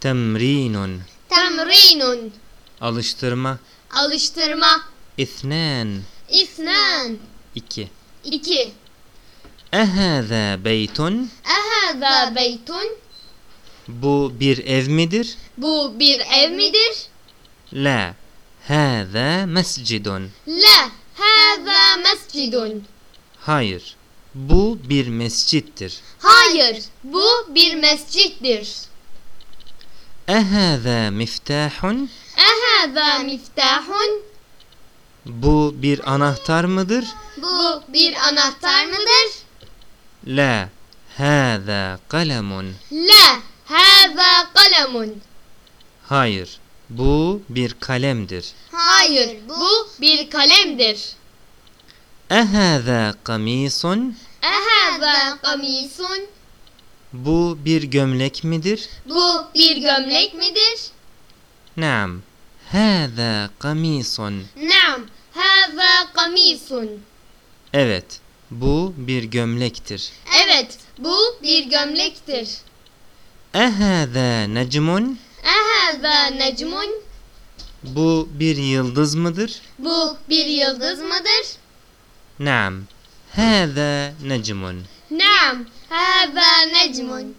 Temrinun. Temrinun. Alıştırma. Alıştırma. İthnan. İthnan. İki. İki. Ehâzâ beytun. Ehâzâ beytun. Bu bir ev midir? Bu bir ev midir? La. Hâzâ mescidun. La. Hâzâ mescidun. Hayır. Bu bir mescittir. Hayır. Bu bir mescittir. Ehâzâ miftâhun. Ehâzâ miftahun Bu bir anahtar mıdır? Bu bir anahtar mıdır? La. Hâzâ kalemun. La Hâzâ kalemun Hayır. Bu bir kalemdir. Hayır bu bir kalemdir Ehâzâ kamisun. Ehâzâ kamisun Bu bir gömlek midir? Bu bir gömlek midir? Naam. Hâzâ kamisun. Naam Hâzâ kamisun Evet. Bu bir gömlektir. Evet bu bir gömlektir Ehâzâ necmun. Ehâzâ necmun Bu bir yıldız mıdır? Bu bir yıldız mıdır? Naam. Hâzâ necmun. Naam Hâzâ necmun